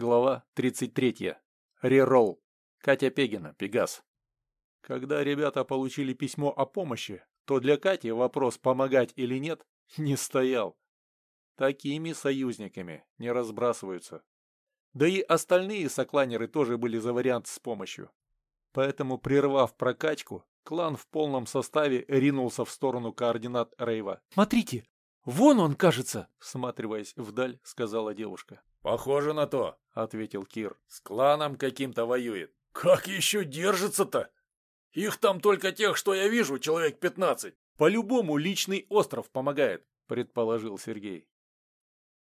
Глава 33. Реролл. Катя Пегина, Пегас. Когда ребята получили письмо о помощи, то для Кати вопрос помогать или нет не стоял. Такими союзниками не разбрасываются. Да и остальные сокланеры тоже были за вариант с помощью. Поэтому, прервав прокачку, клан в полном составе ринулся в сторону координат Рейва. «Смотрите, вон он, кажется!» Всматриваясь вдаль, сказала девушка. «Похоже на то», — ответил Кир. «С кланом каким-то воюет». «Как еще держится-то? Их там только тех, что я вижу, человек пятнадцать». «По-любому личный остров помогает», — предположил Сергей.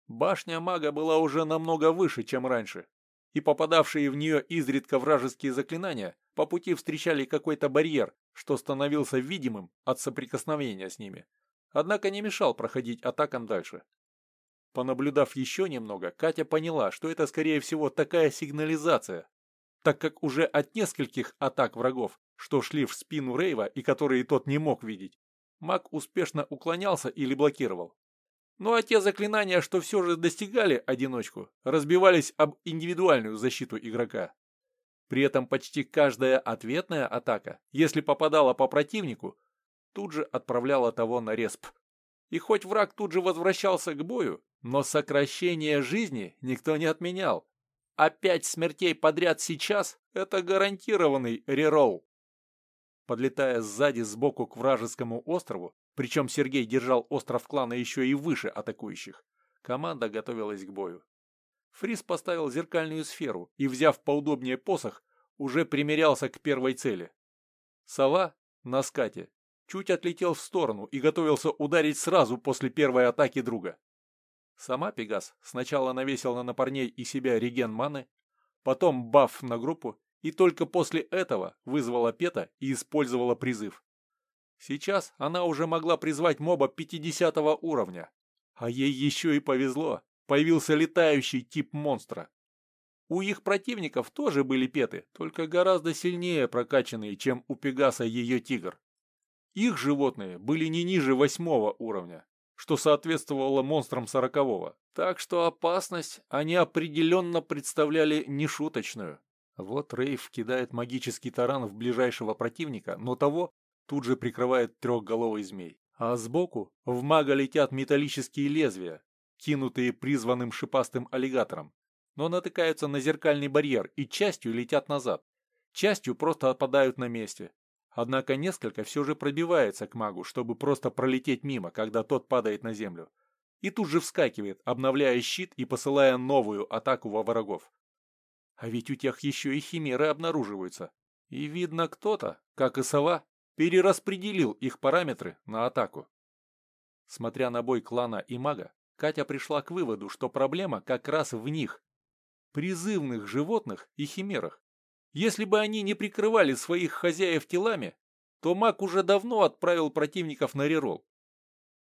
Башня мага была уже намного выше, чем раньше, и попадавшие в нее изредка вражеские заклинания по пути встречали какой-то барьер, что становился видимым от соприкосновения с ними. Однако не мешал проходить атакам дальше. Понаблюдав еще немного, Катя поняла, что это скорее всего такая сигнализация, так как уже от нескольких атак врагов, что шли в спину Рейва и которые тот не мог видеть, маг успешно уклонялся или блокировал. Ну а те заклинания, что все же достигали одиночку, разбивались об индивидуальную защиту игрока. При этом почти каждая ответная атака, если попадала по противнику, тут же отправляла того на респ. И хоть враг тут же возвращался к бою, но сокращение жизни никто не отменял. А пять смертей подряд сейчас – это гарантированный реролл. Подлетая сзади сбоку к вражескому острову, причем Сергей держал остров клана еще и выше атакующих, команда готовилась к бою. Фрис поставил зеркальную сферу и, взяв поудобнее посох, уже примерялся к первой цели. Сова на скате чуть отлетел в сторону и готовился ударить сразу после первой атаки друга. Сама Пегас сначала навесила на парней и себя реген маны, потом баф на группу и только после этого вызвала Пета и использовала призыв. Сейчас она уже могла призвать моба 50 уровня. А ей еще и повезло, появился летающий тип монстра. У их противников тоже были петы, только гораздо сильнее прокачанные, чем у Пегаса ее тигр. Их животные были не ниже восьмого уровня что соответствовало монстрам сорокового. Так что опасность они определенно представляли нешуточную. Вот Рейв кидает магический таран в ближайшего противника, но того тут же прикрывает трехголовый змей. А сбоку в мага летят металлические лезвия, кинутые призванным шипастым аллигатором, но натыкаются на зеркальный барьер и частью летят назад, частью просто опадают на месте. Однако несколько все же пробивается к магу, чтобы просто пролететь мимо, когда тот падает на землю. И тут же вскакивает, обновляя щит и посылая новую атаку во врагов. А ведь у тех еще и химеры обнаруживаются. И видно кто-то, как и сова, перераспределил их параметры на атаку. Смотря на бой клана и мага, Катя пришла к выводу, что проблема как раз в них. Призывных животных и химерах. Если бы они не прикрывали своих хозяев телами, то маг уже давно отправил противников на рерол.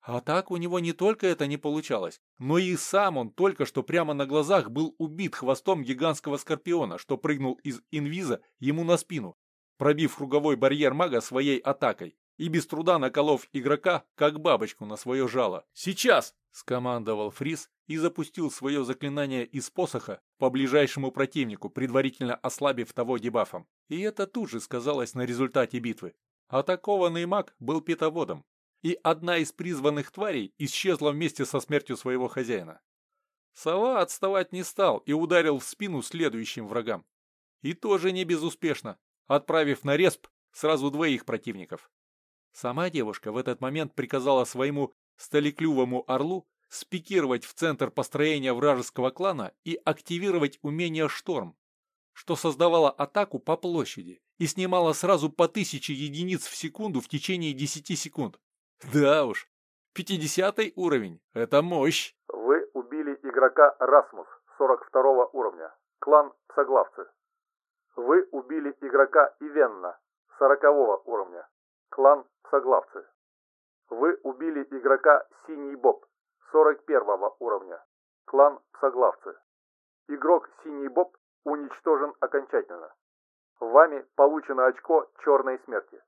А так у него не только это не получалось, но и сам он только что прямо на глазах был убит хвостом гигантского скорпиона, что прыгнул из инвиза ему на спину, пробив круговой барьер мага своей атакой и без труда наколов игрока, как бабочку на свое жало. «Сейчас!» – скомандовал Фрис и запустил свое заклинание из посоха по ближайшему противнику, предварительно ослабив того дебафом. И это тут же сказалось на результате битвы. Атакованный маг был питоводом, и одна из призванных тварей исчезла вместе со смертью своего хозяина. Сова отставать не стал и ударил в спину следующим врагам. И тоже не безуспешно, отправив на респ сразу двоих противников. Сама девушка в этот момент приказала своему столеклювому орлу спикировать в центр построения вражеского клана и активировать умение «Шторм», что создавало атаку по площади и снимало сразу по тысяче единиц в секунду в течение 10 секунд. Да уж, 50 уровень – это мощь. Вы убили игрока Расмус 42 уровня, клан Соглавцы. Вы убили игрока Ивенна 40 уровня, клан Соглавцы. Вы убили игрока Синий Боб 41 уровня. Клан Соглавцы. Игрок Синий Боб уничтожен окончательно. Вами получено очко Черной Смерти.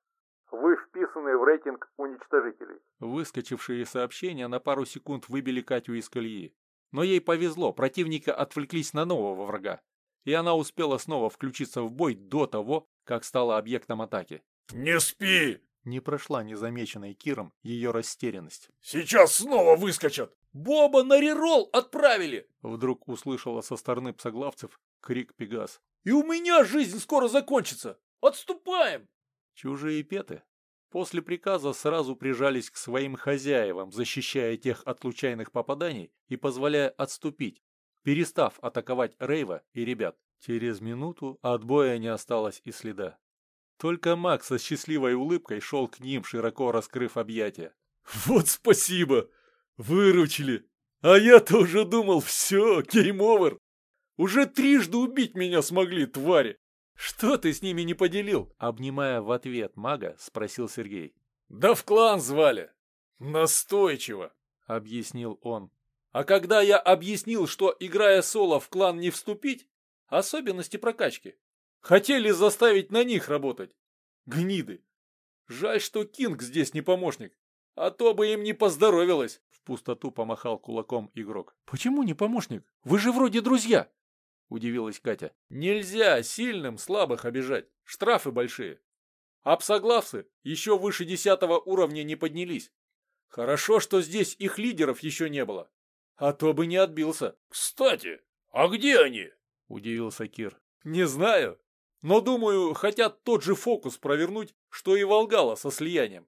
Вы вписаны в рейтинг уничтожителей. Выскочившие сообщения на пару секунд выбили Катю из колеи. Но ей повезло, противника отвлеклись на нового врага, и она успела снова включиться в бой до того, как стала объектом атаки. «Не спи!» Не прошла незамеченной Киром ее растерянность. «Сейчас снова выскочат!» «Боба на реролл отправили!» Вдруг услышала со стороны псоглавцев крик Пегас. «И у меня жизнь скоро закончится! Отступаем!» Чужие петы после приказа сразу прижались к своим хозяевам, защищая тех от случайных попаданий и позволяя отступить, перестав атаковать Рейва и ребят. Через минуту от боя не осталось и следа. Только Макс со счастливой улыбкой шел к ним, широко раскрыв объятия. «Вот спасибо! Выручили! А я-то уже думал, все, game over! Уже трижды убить меня смогли, твари! Что ты с ними не поделил?» Обнимая в ответ мага, спросил Сергей. «Да в клан звали! Настойчиво!» — объяснил он. А когда я объяснил, что, играя соло, в клан не вступить, особенности прокачки, хотели заставить на них работать. Гниды. Жаль, что Кинг здесь не помощник, а то бы им не поздоровилось. В пустоту помахал кулаком игрок. Почему не помощник? Вы же вроде друзья. Удивилась Катя. Нельзя сильным слабых обижать. Штрафы большие. А псоглавцы еще выше десятого уровня не поднялись. Хорошо, что здесь их лидеров еще не было. А то бы не отбился. Кстати, а где они? Удивился Кир. Не знаю. Но, думаю, хотят тот же фокус провернуть, что и Волгала со слиянием.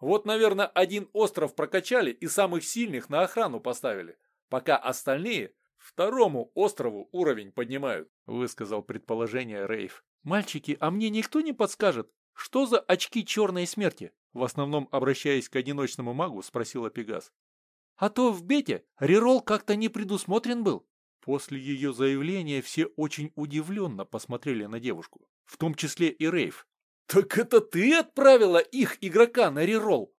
Вот, наверное, один остров прокачали и самых сильных на охрану поставили, пока остальные второму острову уровень поднимают, высказал предположение Рейв. Мальчики, а мне никто не подскажет, что за очки черной смерти? В основном, обращаясь к одиночному магу, спросила Пегас. А то в бете реролл как-то не предусмотрен был. После ее заявления все очень удивленно посмотрели на девушку, в том числе и Рейв. «Так это ты отправила их игрока на реролл?»